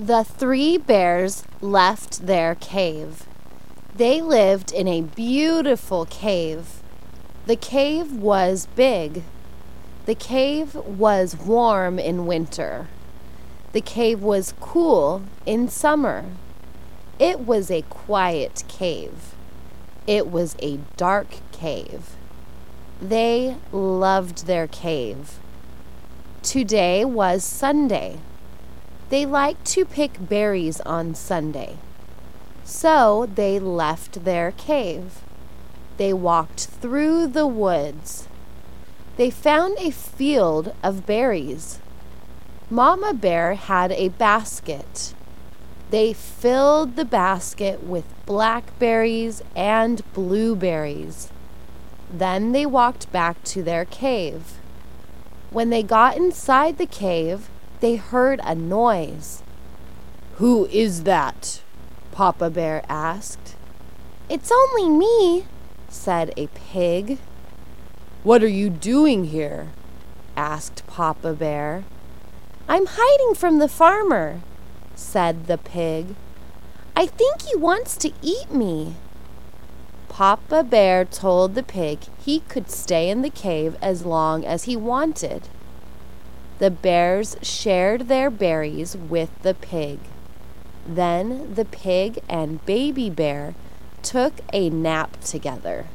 The three bears left their cave. They lived in a beautiful cave. The cave was big. The cave was warm in winter. The cave was cool in summer. It was a quiet cave. It was a dark cave. They loved their cave. Today was Sunday. They liked to pick berries on Sunday. So they left their cave. They walked through the woods. They found a field of berries. Mama Bear had a basket. They filled the basket with blackberries and blueberries. Then they walked back to their cave. When they got inside the cave, they heard a noise. Who is that? Papa Bear asked. It's only me, said a pig. What are you doing here? asked Papa Bear. I'm hiding from the farmer, said the pig. I think he wants to eat me. Papa Bear told the pig he could stay in the cave as long as he wanted. The bears shared their berries with the pig. Then the pig and baby bear took a nap together.